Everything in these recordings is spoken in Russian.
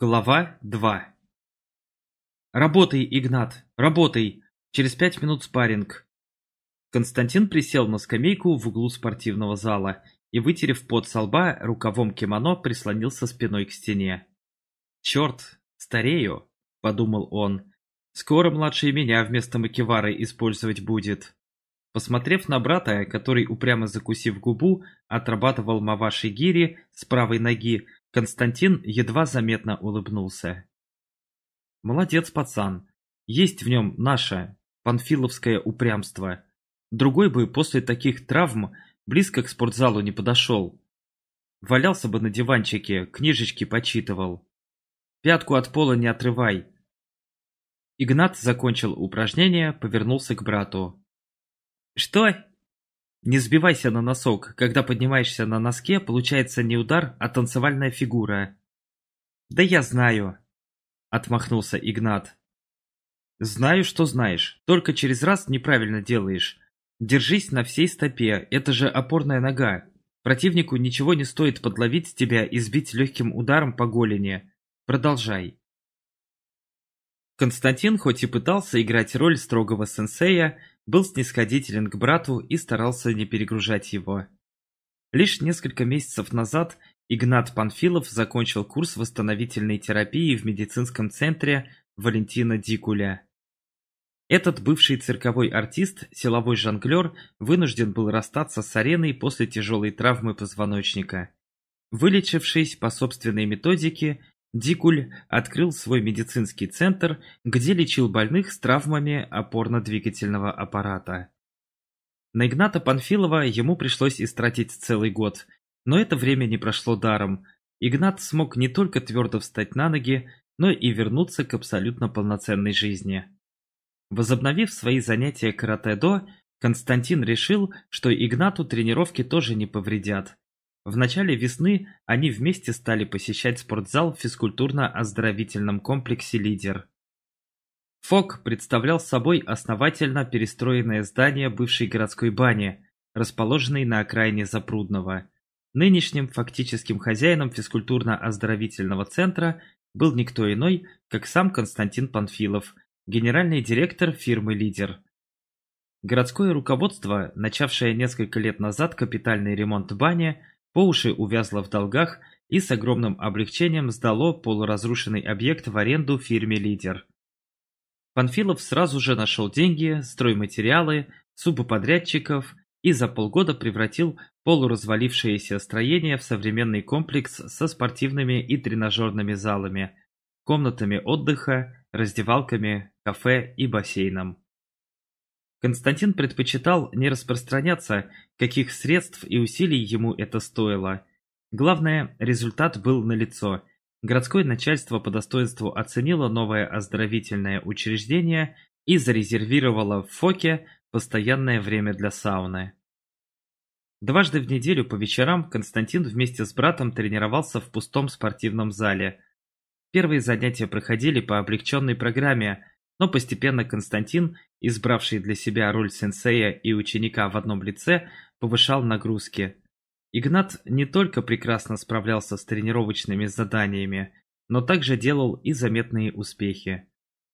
Глава 2 «Работай, Игнат, работай! Через пять минут спарринг!» Константин присел на скамейку в углу спортивного зала и, вытерев пот со лба, рукавом кимоно прислонился спиной к стене. «Черт, старею!» – подумал он. «Скоро младший меня вместо макевары использовать будет». Посмотрев на брата, который, упрямо закусив губу, отрабатывал маваши гири с правой ноги, Константин едва заметно улыбнулся. Молодец, пацан. Есть в нем наше, панфиловское упрямство. Другой бы после таких травм близко к спортзалу не подошел. Валялся бы на диванчике, книжечки почитывал. Пятку от пола не отрывай. Игнат закончил упражнение, повернулся к брату. «Что?» Не сбивайся на носок. Когда поднимаешься на носке, получается не удар, а танцевальная фигура. Да я знаю. Отмахнулся Игнат. Знаю, что знаешь. Только через раз неправильно делаешь. Держись на всей стопе. Это же опорная нога. Противнику ничего не стоит подловить тебя и сбить легким ударом по голени. Продолжай. Константин хоть и пытался играть роль строгого сенсея, был снисходителен к брату и старался не перегружать его. Лишь несколько месяцев назад Игнат Панфилов закончил курс восстановительной терапии в медицинском центре Валентина Дикуля. Этот бывший цирковой артист, силовой жонглер, вынужден был расстаться с ареной после тяжелой травмы позвоночника. Вылечившись по собственной методике, Дикуль открыл свой медицинский центр, где лечил больных с травмами опорно-двигательного аппарата. На Игната Панфилова ему пришлось истратить целый год, но это время не прошло даром. Игнат смог не только твердо встать на ноги, но и вернуться к абсолютно полноценной жизни. Возобновив свои занятия каратэ-до, Константин решил, что Игнату тренировки тоже не повредят. В начале весны они вместе стали посещать спортзал в физкультурно-оздоровительном комплексе «Лидер». ФОК представлял собой основательно перестроенное здание бывшей городской бани, расположенной на окраине Запрудного. Нынешним фактическим хозяином физкультурно-оздоровительного центра был никто иной, как сам Константин Панфилов, генеральный директор фирмы «Лидер». Городское руководство, начавшее несколько лет назад капитальный ремонт бани, по уши увязло в долгах и с огромным облегчением сдало полуразрушенный объект в аренду фирме «Лидер». Панфилов сразу же нашел деньги, стройматериалы, субподрядчиков и за полгода превратил полуразвалившееся строение в современный комплекс со спортивными и тренажерными залами, комнатами отдыха, раздевалками, кафе и бассейном. Константин предпочитал не распространяться, каких средств и усилий ему это стоило. Главное, результат был налицо. Городское начальство по достоинству оценило новое оздоровительное учреждение и зарезервировало в Фоке постоянное время для сауны. Дважды в неделю по вечерам Константин вместе с братом тренировался в пустом спортивном зале. Первые занятия проходили по облегченной программе, но постепенно Константин, избравший для себя роль сенсея и ученика в одном лице, повышал нагрузки. Игнат не только прекрасно справлялся с тренировочными заданиями, но также делал и заметные успехи.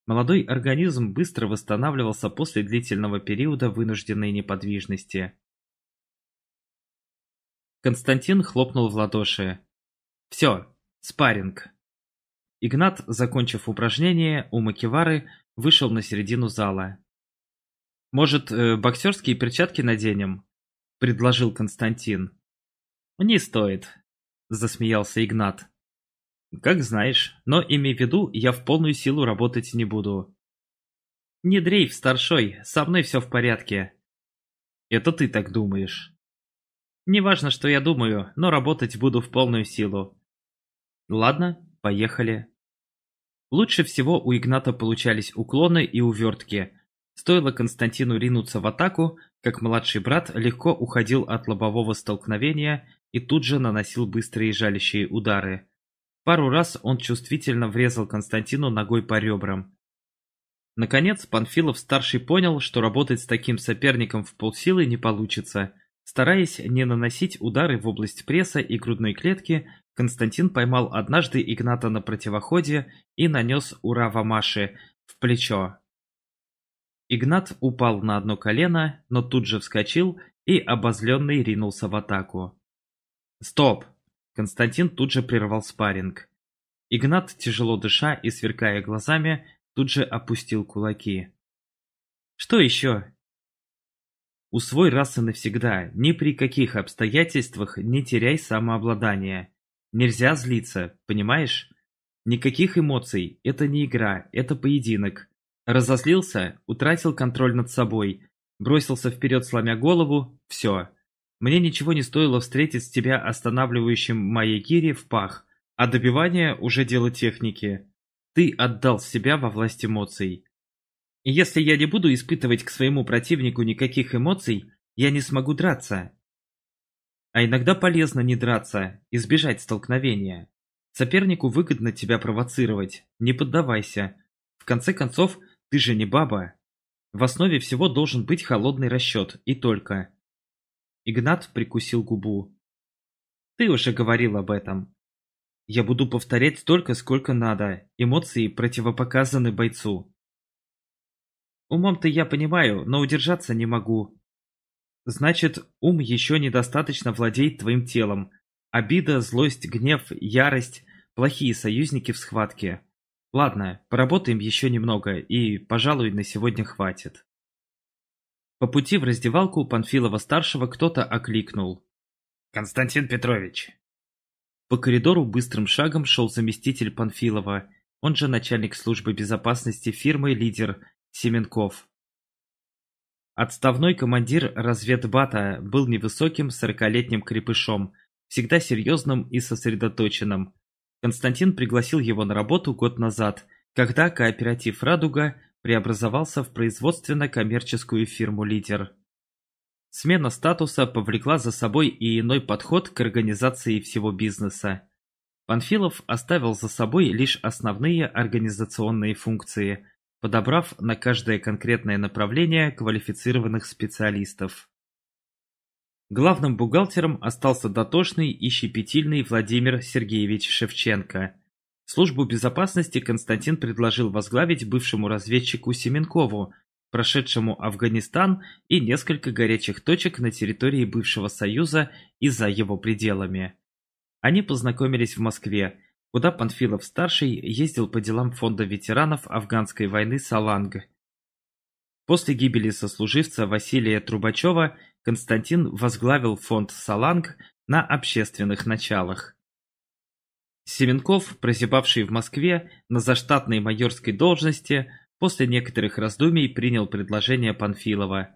Молодой организм быстро восстанавливался после длительного периода вынужденной неподвижности. Константин хлопнул в ладоши. «Все, спарринг!» Игнат, закончив упражнение у Макевары, вышел на середину зала. «Может, э, боксерские перчатки наденем?» – предложил Константин. «Не стоит», – засмеялся Игнат. «Как знаешь, но имей в виду, я в полную силу работать не буду». «Не дрейф, старшой, со мной все в порядке». «Это ты так думаешь». «Неважно, что я думаю, но работать буду в полную силу». «Ладно, поехали». Лучше всего у Игната получались уклоны и увертки. Стоило Константину ринуться в атаку, как младший брат легко уходил от лобового столкновения и тут же наносил быстрые жалящие удары. Пару раз он чувствительно врезал Константину ногой по ребрам. Наконец, Панфилов-старший понял, что работать с таким соперником в полсилы не получится. Стараясь не наносить удары в область пресса и грудной клетки, Константин поймал однажды Игната на противоходе и нанес ура Вамаше в плечо. Игнат упал на одно колено, но тут же вскочил и обозленный ринулся в атаку. «Стоп!» Константин тут же прервал спарринг. Игнат, тяжело дыша и сверкая глазами, тут же опустил кулаки. «Что еще?» Усвой раз и навсегда, ни при каких обстоятельствах не теряй самообладание. Нельзя злиться, понимаешь? Никаких эмоций, это не игра, это поединок. Разозлился, утратил контроль над собой, бросился вперед, сломя голову, все. Мне ничего не стоило встретить тебя останавливающим моей гири в пах, а добивание уже дело техники. Ты отдал себя во власть эмоций. И если я не буду испытывать к своему противнику никаких эмоций, я не смогу драться. А иногда полезно не драться, избежать столкновения. Сопернику выгодно тебя провоцировать, не поддавайся. В конце концов, ты же не баба. В основе всего должен быть холодный расчет, и только. Игнат прикусил губу. Ты уже говорил об этом. Я буду повторять столько, сколько надо. Эмоции противопоказаны бойцу. Умом-то я понимаю, но удержаться не могу. Значит, ум еще недостаточно владеет твоим телом. Обида, злость, гнев, ярость – плохие союзники в схватке. Ладно, поработаем еще немного, и, пожалуй, на сегодня хватит. По пути в раздевалку Панфилова-старшего кто-то окликнул. «Константин Петрович!» По коридору быстрым шагом шел заместитель Панфилова, он же начальник службы безопасности фирмы «Лидер» Семенков. Отставной командир разведбата был невысоким сорокалетним крепышом, всегда серьезным и сосредоточенным, Константин пригласил его на работу год назад, когда кооператив «Радуга» преобразовался в производственно-коммерческую фирму «Лидер». Смена статуса повлекла за собой и иной подход к организации всего бизнеса. Панфилов оставил за собой лишь основные организационные функции, подобрав на каждое конкретное направление квалифицированных специалистов. Главным бухгалтером остался дотошный и щепетильный Владимир Сергеевич Шевченко. Службу безопасности Константин предложил возглавить бывшему разведчику Семенкову, прошедшему Афганистан и несколько горячих точек на территории бывшего Союза и за его пределами. Они познакомились в Москве, куда Панфилов-старший ездил по делам фонда ветеранов афганской войны «Саланг». После гибели сослуживца Василия Трубачева Константин возглавил фонд «Саланг» на общественных началах. Семенков, прозябавший в Москве на заштатной майорской должности, после некоторых раздумий принял предложение Панфилова.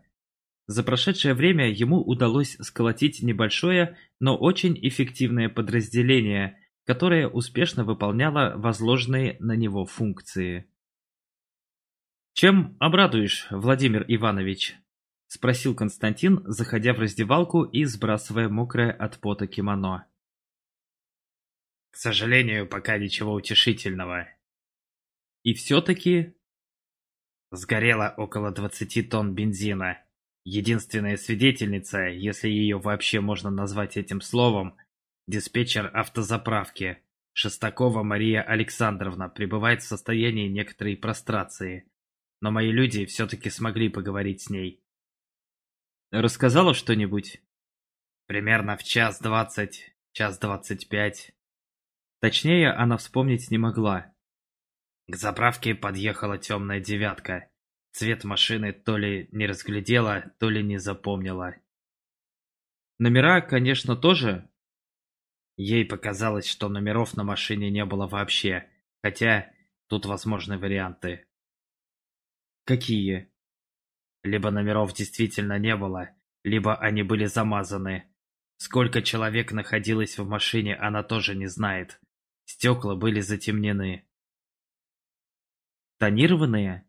За прошедшее время ему удалось сколотить небольшое, но очень эффективное подразделение, которое успешно выполняло возложенные на него функции. «Чем обрадуешь, Владимир Иванович?» – спросил Константин, заходя в раздевалку и сбрасывая мокрое от пота кимоно. «К сожалению, пока ничего утешительного». «И все-таки...» «Сгорело около двадцати тонн бензина. Единственная свидетельница, если ее вообще можно назвать этим словом, диспетчер автозаправки, Шестакова Мария Александровна, пребывает в состоянии некоторой прострации но мои люди все-таки смогли поговорить с ней. Рассказала что-нибудь? Примерно в час двадцать, час двадцать пять. Точнее, она вспомнить не могла. К заправке подъехала темная девятка. Цвет машины то ли не разглядела, то ли не запомнила. Номера, конечно, тоже. Ей показалось, что номеров на машине не было вообще, хотя тут возможны варианты. Какие? Либо номеров действительно не было, либо они были замазаны. Сколько человек находилось в машине, она тоже не знает. Стекла были затемнены. Тонированные?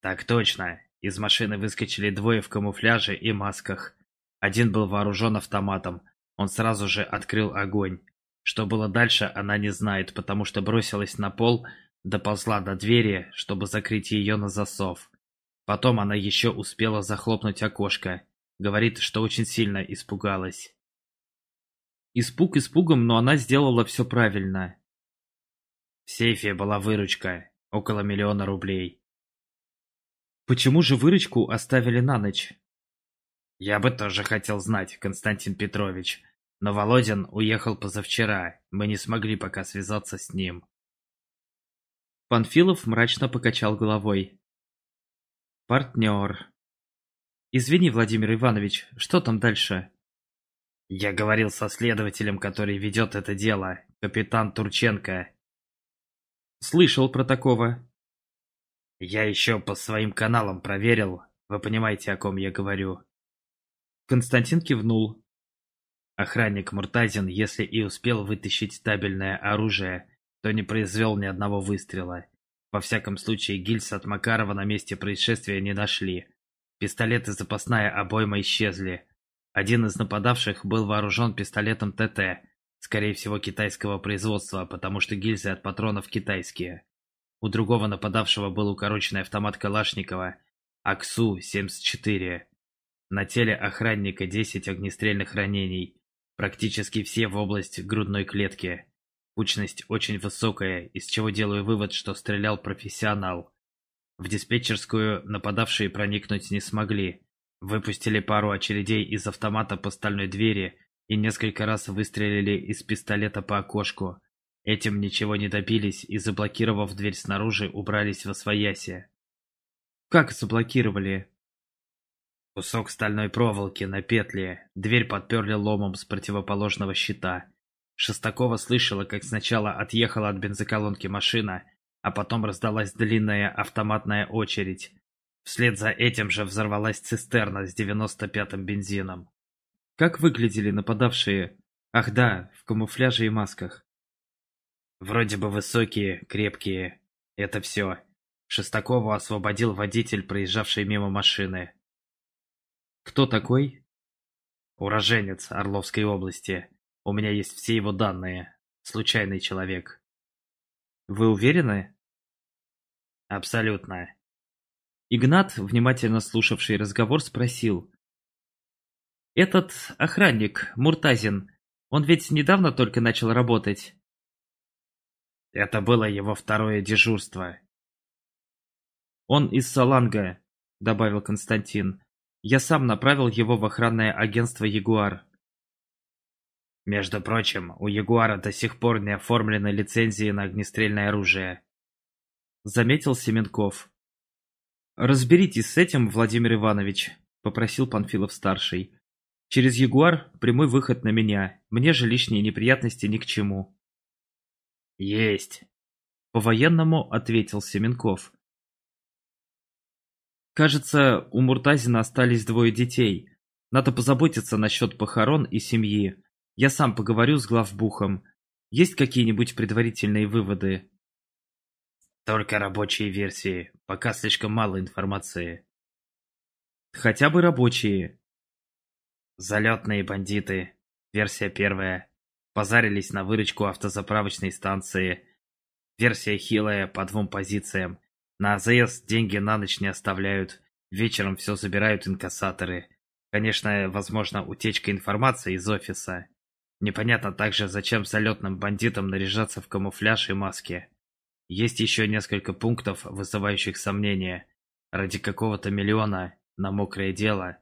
Так точно. Из машины выскочили двое в камуфляже и масках. Один был вооружен автоматом. Он сразу же открыл огонь. Что было дальше, она не знает, потому что бросилась на пол Доползла до двери, чтобы закрыть ее на засов. Потом она еще успела захлопнуть окошко. Говорит, что очень сильно испугалась. Испуг испугом, но она сделала все правильно. В сейфе была выручка, около миллиона рублей. Почему же выручку оставили на ночь? Я бы тоже хотел знать, Константин Петрович. Но Володин уехал позавчера, мы не смогли пока связаться с ним. Панфилов мрачно покачал головой. Партнер. Извини, Владимир Иванович, что там дальше? Я говорил со следователем, который ведет это дело, капитан Турченко. Слышал про такого. Я еще по своим каналам проверил, вы понимаете, о ком я говорю. Константин кивнул. Охранник Муртазин, если и успел вытащить стабильное оружие, то не произвел ни одного выстрела. Во всяком случае, гильз от Макарова на месте происшествия не нашли. Пистолет и запасная обойма исчезли. Один из нападавших был вооружен пистолетом ТТ, скорее всего китайского производства, потому что гильзы от патронов китайские. У другого нападавшего был укороченный автомат Калашникова АКСУ-74. На теле охранника 10 огнестрельных ранений, практически все в область грудной клетки. Кучность очень высокая, из чего делаю вывод, что стрелял профессионал. В диспетчерскую нападавшие проникнуть не смогли. Выпустили пару очередей из автомата по стальной двери и несколько раз выстрелили из пистолета по окошку. Этим ничего не добились и, заблокировав дверь снаружи, убрались во свояси. «Как заблокировали?» Кусок стальной проволоки на петле, дверь подперли ломом с противоположного щита. Шестакова слышала, как сначала отъехала от бензоколонки машина, а потом раздалась длинная автоматная очередь. Вслед за этим же взорвалась цистерна с 95-м бензином. Как выглядели нападавшие? Ах да, в камуфляже и масках. Вроде бы высокие, крепкие. Это все. Шестакову освободил водитель, проезжавший мимо машины. Кто такой? Уроженец Орловской области. У меня есть все его данные. Случайный человек. Вы уверены? Абсолютно. Игнат, внимательно слушавший разговор, спросил. «Этот охранник, Муртазин, он ведь недавно только начал работать?» Это было его второе дежурство. «Он из Саланга», — добавил Константин. «Я сам направил его в охранное агентство «Ягуар». Между прочим, у Ягуара до сих пор не оформлены лицензии на огнестрельное оружие. Заметил Семенков. «Разберитесь с этим, Владимир Иванович», — попросил Панфилов-старший. «Через Ягуар прямой выход на меня. Мне же лишние неприятности ни к чему». «Есть», — по-военному ответил Семенков. «Кажется, у Муртазина остались двое детей. Надо позаботиться насчет похорон и семьи. Я сам поговорю с главбухом. Есть какие-нибудь предварительные выводы?» Только рабочие версии. Пока слишком мало информации. Хотя бы рабочие. Залетные бандиты. Версия первая. Позарились на выручку автозаправочной станции. Версия хилая по двум позициям. На АЗС деньги на ночь не оставляют. Вечером все забирают инкассаторы. Конечно, возможно утечка информации из офиса. Непонятно также, зачем залетным бандитам наряжаться в камуфляж и маски. Есть еще несколько пунктов, вызывающих сомнения. Ради какого-то миллиона на мокрое дело.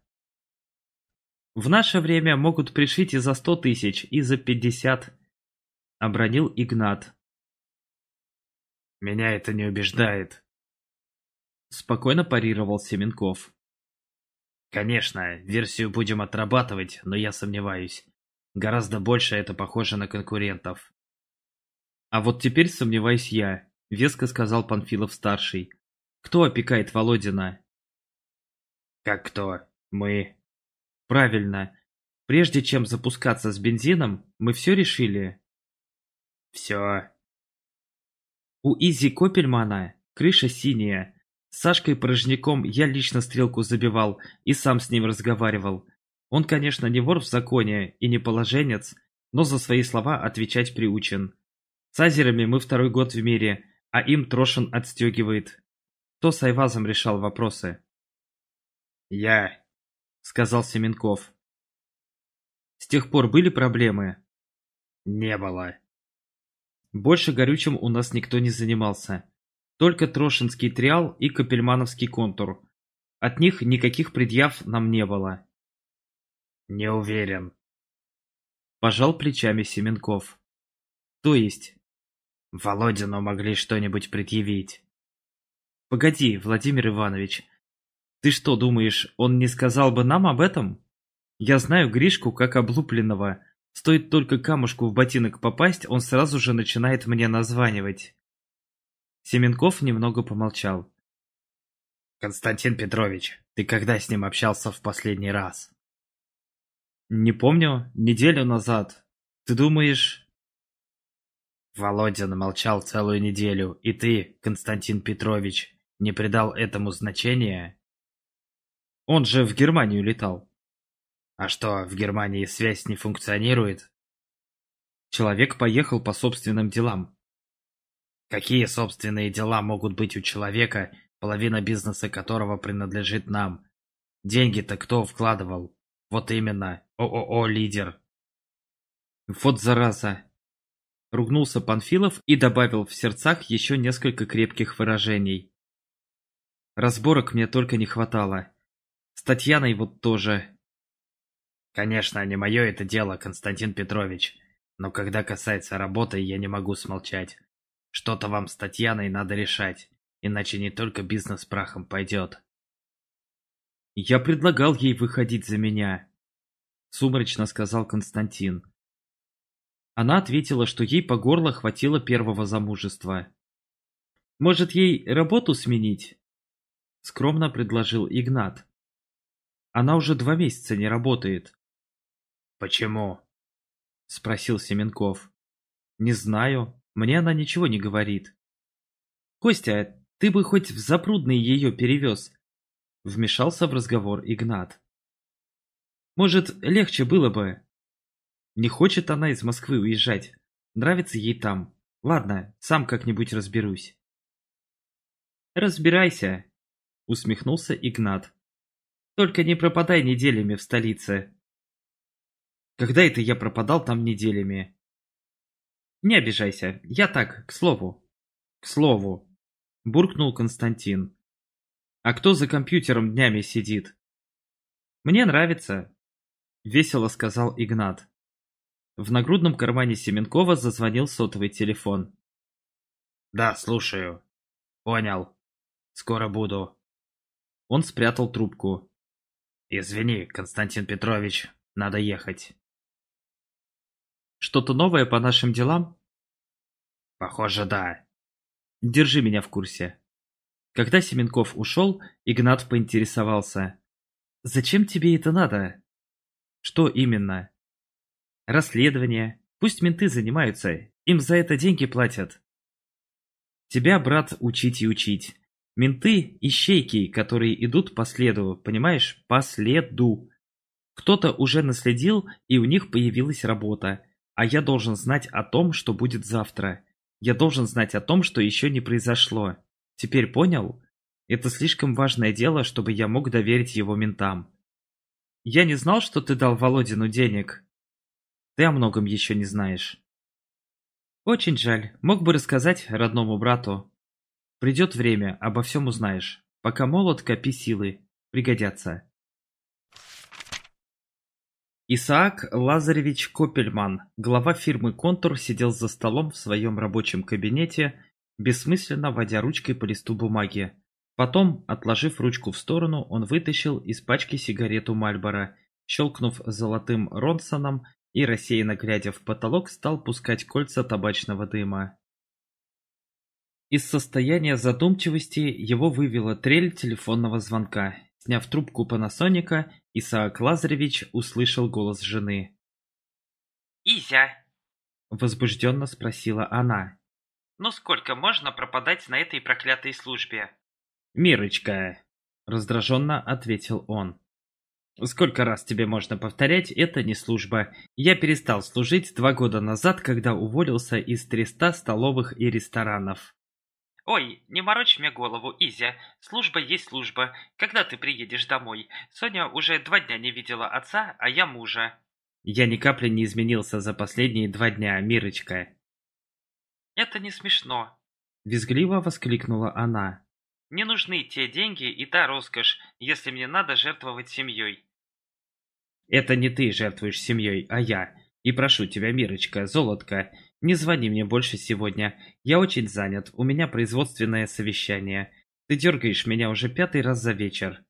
В наше время могут пришить и за сто тысяч, и за пятьдесят. Обронил Игнат. Меня это не убеждает. Спокойно парировал Семенков. Конечно, версию будем отрабатывать, но я сомневаюсь. Гораздо больше это похоже на конкурентов. А вот теперь сомневаюсь я, веско сказал Панфилов-старший. Кто опекает Володина? Как кто? Мы. Правильно. Прежде чем запускаться с бензином, мы все решили. Все. У Изи Копельмана крыша синяя. С Сашкой Порожняком я лично стрелку забивал и сам с ним разговаривал. Он, конечно, не вор в законе и не положенец, но за свои слова отвечать приучен. С азерами мы второй год в мире, а им Трошин отстегивает. Кто с Айвазом решал вопросы? «Я», — сказал Семенков. «С тех пор были проблемы?» Не было. Больше горючим у нас никто не занимался. Только Трошинский триал и Капельмановский контур. От них никаких предъяв нам не было. Не уверен. Пожал плечами Семенков. То есть? Володину могли что-нибудь предъявить. Погоди, Владимир Иванович. Ты что, думаешь, он не сказал бы нам об этом? Я знаю Гришку как облупленного. Стоит только камушку в ботинок попасть, он сразу же начинает мне названивать. Семенков немного помолчал. Константин Петрович, ты когда с ним общался в последний раз? Не помню, неделю назад. Ты думаешь... Володя молчал целую неделю, и ты, Константин Петрович, не придал этому значения? Он же в Германию летал. А что, в Германии связь не функционирует? Человек поехал по собственным делам. Какие собственные дела могут быть у человека, половина бизнеса которого принадлежит нам? Деньги-то кто вкладывал? Вот именно, ООО «Лидер». Вот зараза. Ругнулся Панфилов и добавил в сердцах еще несколько крепких выражений. Разборок мне только не хватало. С Татьяной вот тоже. Конечно, не мое это дело, Константин Петрович. Но когда касается работы, я не могу смолчать. Что-то вам с Татьяной надо решать, иначе не только бизнес прахом пойдет. Я предлагал ей выходить за меня, сумрачно сказал Константин. Она ответила, что ей по горло хватило первого замужества. Может, ей работу сменить? Скромно предложил Игнат. Она уже два месяца не работает. «Почему?» — спросил Семенков. «Не знаю. Мне она ничего не говорит». «Костя, ты бы хоть в Запрудный ее перевез?» Вмешался в разговор Игнат. «Может, легче было бы?» Не хочет она из Москвы уезжать. Нравится ей там. Ладно, сам как-нибудь разберусь. «Разбирайся», — усмехнулся Игнат. «Только не пропадай неделями в столице. Когда это я пропадал там неделями? Не обижайся, я так, к слову. К слову, буркнул Константин. А кто за компьютером днями сидит? Мне нравится, весело сказал Игнат. В нагрудном кармане Семенкова зазвонил сотовый телефон. Да, слушаю. Понял. Скоро буду. Он спрятал трубку. Извини, Константин Петрович, надо ехать. Что-то новое по нашим делам? Похоже, да. Держи меня в курсе. Когда Семенков ушел, Игнат поинтересовался. Зачем тебе это надо? Что именно? Расследование. Пусть менты занимаются, им за это деньги платят. Тебя, брат, учить и учить. Менты – ищейки, которые идут по следу, понимаешь? По следу. Кто-то уже наследил, и у них появилась работа. А я должен знать о том, что будет завтра. Я должен знать о том, что еще не произошло. Теперь понял? Это слишком важное дело, чтобы я мог доверить его ментам. Я не знал, что ты дал Володину денег. Ты о многом еще не знаешь. Очень жаль. Мог бы рассказать родному брату. Придет время, обо всем узнаешь. Пока молод, копи силы. Пригодятся. Исаак Лазаревич Копельман, глава фирмы «Контур», сидел за столом в своем рабочем кабинете, бессмысленно водя ручкой по листу бумаги. Потом, отложив ручку в сторону, он вытащил из пачки сигарету Мальбора, щелкнув золотым Ронсоном и, рассеянно глядя в потолок, стал пускать кольца табачного дыма. Из состояния задумчивости его вывела трель телефонного звонка. Сняв трубку Панасоника, Исаак Лазаревич услышал голос жены. «Изя!» – возбужденно спросила она. «Ну сколько можно пропадать на этой проклятой службе?» «Мирочка!» – раздраженно ответил он. «Сколько раз тебе можно повторять, это не служба. Я перестал служить два года назад, когда уволился из 300 столовых и ресторанов. «Ой, не морочь мне голову, Изя. Служба есть служба. Когда ты приедешь домой? Соня уже два дня не видела отца, а я мужа». Я ни капли не изменился за последние два дня, Мирочка. Это не смешно. Визгливо воскликнула она. Не нужны те деньги и та роскошь, если мне надо жертвовать семьей. Это не ты жертвуешь семьей, а я. И прошу тебя, Мирочка, золотка, не звони мне больше сегодня. Я очень занят, у меня производственное совещание. Ты дергаешь меня уже пятый раз за вечер.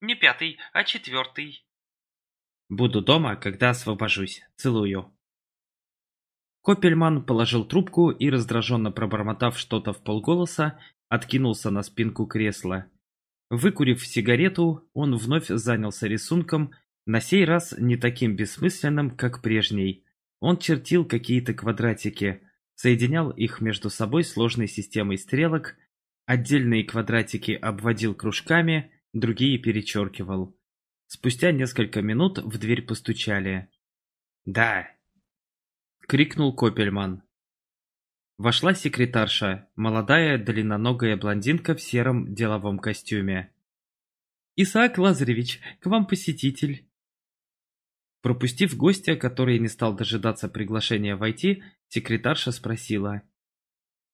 Не пятый, а четвертый. Буду дома, когда освобожусь. Целую. Копельман положил трубку и, раздраженно пробормотав что-то в полголоса, откинулся на спинку кресла. Выкурив сигарету, он вновь занялся рисунком, на сей раз не таким бессмысленным, как прежний. Он чертил какие-то квадратики, соединял их между собой сложной системой стрелок, отдельные квадратики обводил кружками, другие перечеркивал. Спустя несколько минут в дверь постучали. «Да!» — крикнул Копельман. Вошла секретарша, молодая длинноногая блондинка в сером деловом костюме. «Исаак Лазаревич, к вам посетитель!» Пропустив гостя, который не стал дожидаться приглашения войти, секретарша спросила.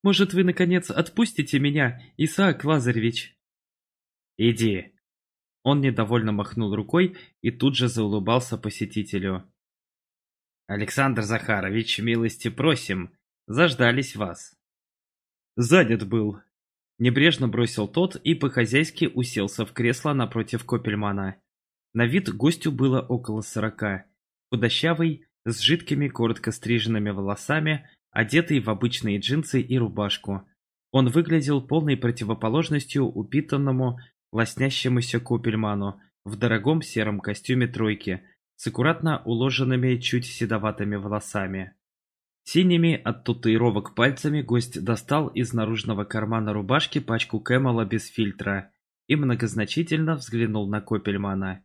«Может, вы, наконец, отпустите меня, Исаак Лазаревич?» «Иди!» Он недовольно махнул рукой и тут же заулыбался посетителю. «Александр Захарович, милости просим, заждались вас». «Занят был», — небрежно бросил тот и по-хозяйски уселся в кресло напротив Копельмана. На вид гостю было около сорока. Худощавый, с жидкими коротко стриженными волосами, одетый в обычные джинсы и рубашку. Он выглядел полной противоположностью упитанному, лоснящемуся Копельману в дорогом сером костюме тройки с аккуратно уложенными чуть седоватыми волосами. Синими от татуировок пальцами гость достал из наружного кармана рубашки пачку Кэмела без фильтра и многозначительно взглянул на Копельмана.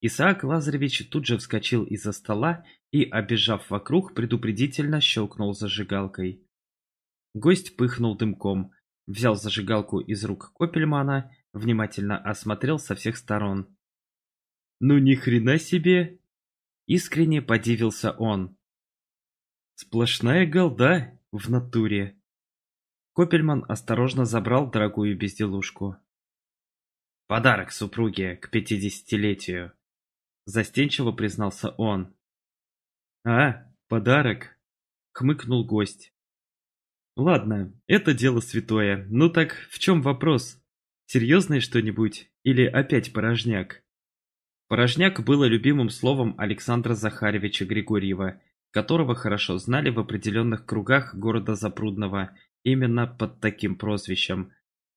Исаак Лазаревич тут же вскочил из-за стола и, обежав вокруг, предупредительно щелкнул зажигалкой. Гость пыхнул дымком, взял зажигалку из рук Копельмана внимательно осмотрел со всех сторон. «Ну ни хрена себе!» Искренне подивился он. «Сплошная голда в натуре!» Копельман осторожно забрал дорогую безделушку. «Подарок супруге к пятидесятилетию», — застенчиво признался он. «А, подарок!» — хмыкнул гость. «Ладно, это дело святое. Ну так в чем вопрос?» Серьезное что-нибудь? Или опять порожняк? Порожняк было любимым словом Александра Захаровича Григорьева, которого хорошо знали в определенных кругах города Запрудного именно под таким прозвищем.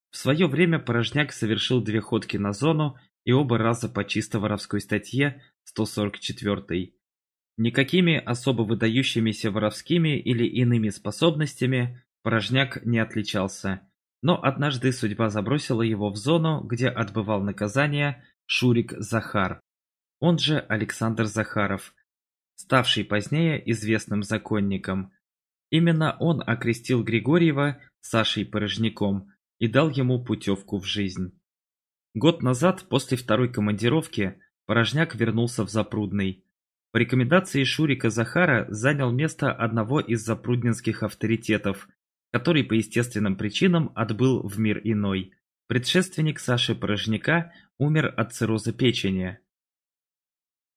В свое время Порожняк совершил две ходки на зону и оба раза по чисто воровской статье 144. Никакими особо выдающимися воровскими или иными способностями Порожняк не отличался – но однажды судьба забросила его в зону, где отбывал наказание Шурик Захар, он же Александр Захаров, ставший позднее известным законником. Именно он окрестил Григорьева Сашей Порожняком и дал ему путевку в жизнь. Год назад, после второй командировки, Порожняк вернулся в Запрудный. По рекомендации Шурика Захара занял место одного из запрудненских авторитетов, который по естественным причинам отбыл в мир иной. Предшественник Саши Порожняка умер от цирроза печени.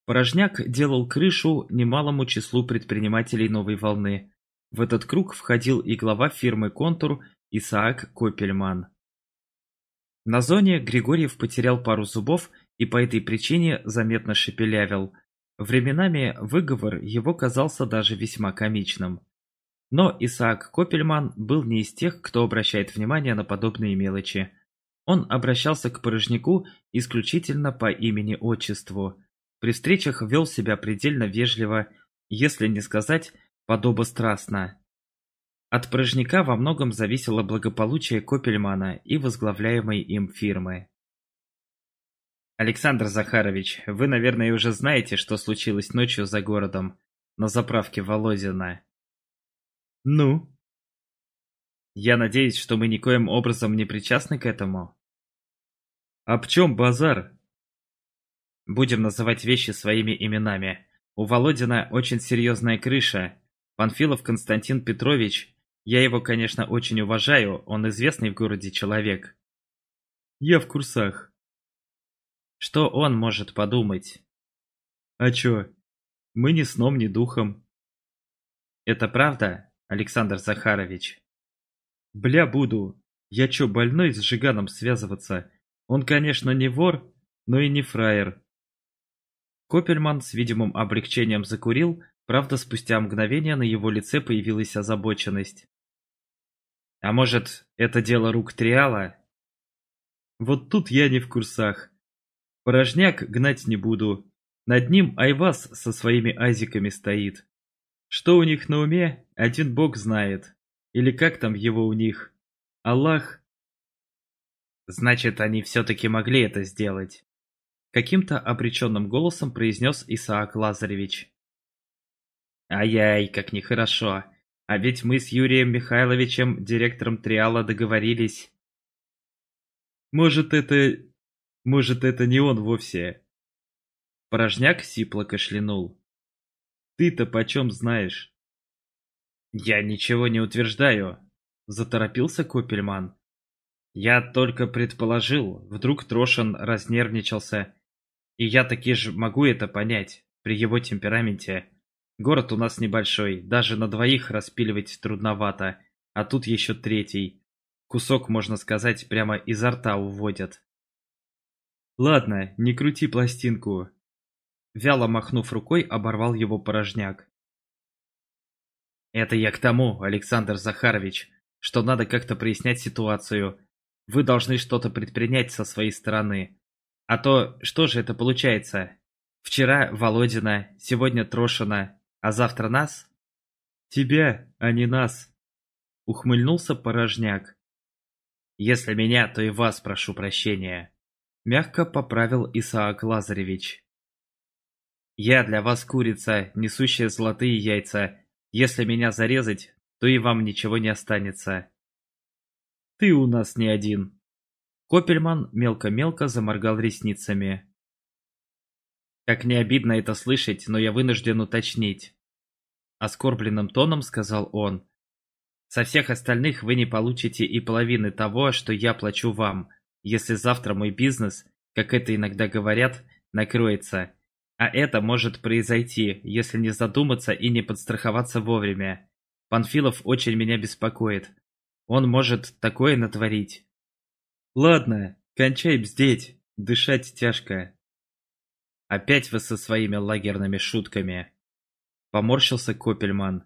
Порожняк делал крышу немалому числу предпринимателей новой волны. В этот круг входил и глава фирмы «Контур» Исаак Копельман. На зоне Григорьев потерял пару зубов и по этой причине заметно шепелявил. Временами выговор его казался даже весьма комичным. Но Исаак Копельман был не из тех, кто обращает внимание на подобные мелочи. Он обращался к порожнику исключительно по имени-отчеству. При встречах вел себя предельно вежливо, если не сказать подобострастно. От порожника во многом зависело благополучие Копельмана и возглавляемой им фирмы. Александр Захарович, вы, наверное, уже знаете, что случилось ночью за городом, на заправке Володина. Ну? Я надеюсь, что мы никоим образом не причастны к этому. А в чем базар? Будем называть вещи своими именами. У Володина очень серьезная крыша. Панфилов Константин Петрович. Я его, конечно, очень уважаю, он известный в городе человек. Я в курсах. Что он может подумать? А чё? Мы ни сном, ни духом. Это правда, Александр Захарович? Бля, буду. Я чё, больной с Жиганом связываться? Он, конечно, не вор, но и не фраер. Копельман с видимым облегчением закурил, правда, спустя мгновение на его лице появилась озабоченность. «А может, это дело рук Триала?» «Вот тут я не в курсах. Порожняк гнать не буду. Над ним Айвас со своими азиками стоит. Что у них на уме, один бог знает. Или как там его у них? Аллах?» «Значит, они все-таки могли это сделать». Каким-то обреченным голосом произнес Исаак Лазаревич. Ай-яй, как нехорошо. А ведь мы с Юрием Михайловичем, директором Триала, договорились. Может, это... Может, это не он вовсе. Порожняк сипло кашлянул. Ты-то почем знаешь? Я ничего не утверждаю, заторопился Копельман. Я только предположил, вдруг Трошин разнервничался и я таки же могу это понять, при его темпераменте. Город у нас небольшой, даже на двоих распиливать трудновато, а тут еще третий. Кусок, можно сказать, прямо изо рта уводят. Ладно, не крути пластинку. Вяло махнув рукой, оборвал его порожняк. Это я к тому, Александр Захарович, что надо как-то прояснять ситуацию. Вы должны что-то предпринять со своей стороны. А то что же это получается? Вчера Володина, сегодня Трошина, а завтра нас? Тебя, а не нас. Ухмыльнулся порожняк. Если меня, то и вас прошу прощения. Мягко поправил Исаак Лазаревич. Я для вас курица, несущая золотые яйца. Если меня зарезать, то и вам ничего не останется. Ты у нас не один, Копельман мелко-мелко заморгал ресницами. «Как не обидно это слышать, но я вынужден уточнить», — оскорбленным тоном сказал он. «Со всех остальных вы не получите и половины того, что я плачу вам, если завтра мой бизнес, как это иногда говорят, накроется. А это может произойти, если не задуматься и не подстраховаться вовремя. Панфилов очень меня беспокоит. Он может такое натворить, Ладно, кончай бздеть, дышать тяжко. Опять вы со своими лагерными шутками. Поморщился Копельман.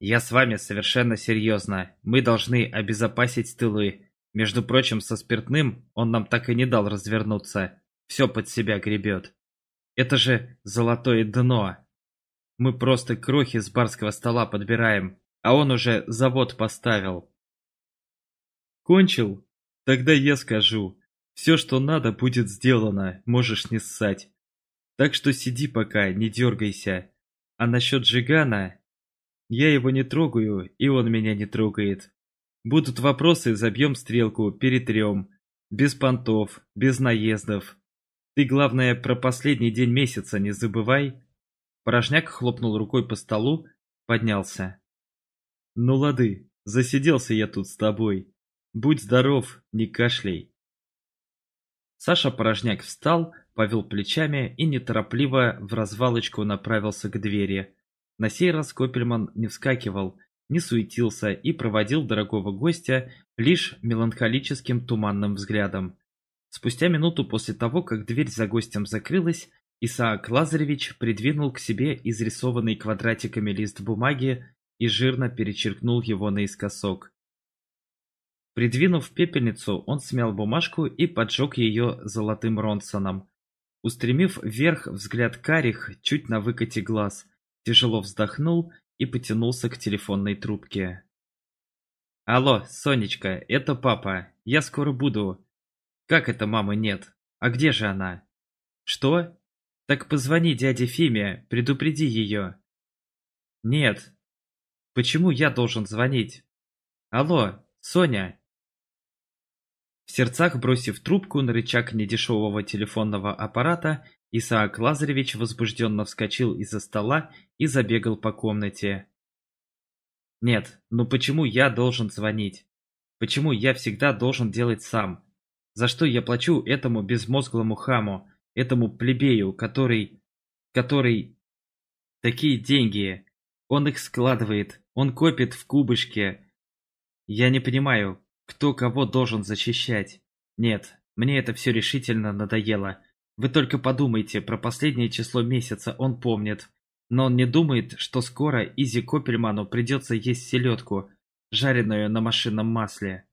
Я с вами совершенно серьезно. Мы должны обезопасить тылы. Между прочим, со спиртным он нам так и не дал развернуться. Все под себя гребет. Это же золотое дно. Мы просто крохи с барского стола подбираем, а он уже завод поставил. Кончил? Тогда я скажу. Все, что надо, будет сделано, можешь не ссать. Так что сиди пока, не дергайся. А насчет Жигана... Я его не трогаю, и он меня не трогает. Будут вопросы, забьем стрелку, перетрем. Без понтов, без наездов. Ты, главное, про последний день месяца не забывай. Порожняк хлопнул рукой по столу, поднялся. Ну лады, засиделся я тут с тобой. Будь здоров, не кашляй. Саша Порожняк встал, повел плечами и неторопливо в развалочку направился к двери. На сей раз Копельман не вскакивал, не суетился и проводил дорогого гостя лишь меланхолическим туманным взглядом. Спустя минуту после того, как дверь за гостем закрылась, Исаак Лазаревич придвинул к себе изрисованный квадратиками лист бумаги и жирно перечеркнул его наискосок. Придвинув пепельницу, он смял бумажку и поджег ее золотым ронсоном. Устремив вверх взгляд карих, чуть на выкате глаз, тяжело вздохнул и потянулся к телефонной трубке. «Алло, Сонечка, это папа. Я скоро буду». «Как это мамы нет? А где же она?» «Что? Так позвони дяде Фиме, предупреди ее». «Нет. Почему я должен звонить?» «Алло, Соня, в сердцах бросив трубку на рычаг недешевого телефонного аппарата, Исаак Лазаревич возбужденно вскочил из-за стола и забегал по комнате. Нет, ну почему я должен звонить? Почему я всегда должен делать сам? За что я плачу этому безмозглому хаму, этому плебею, который... который... Такие деньги. Он их складывает, он копит в кубышке. Я не понимаю, кто кого должен защищать. Нет, мне это все решительно надоело. Вы только подумайте, про последнее число месяца он помнит. Но он не думает, что скоро Изи Копельману придется есть селедку, жареную на машинном масле.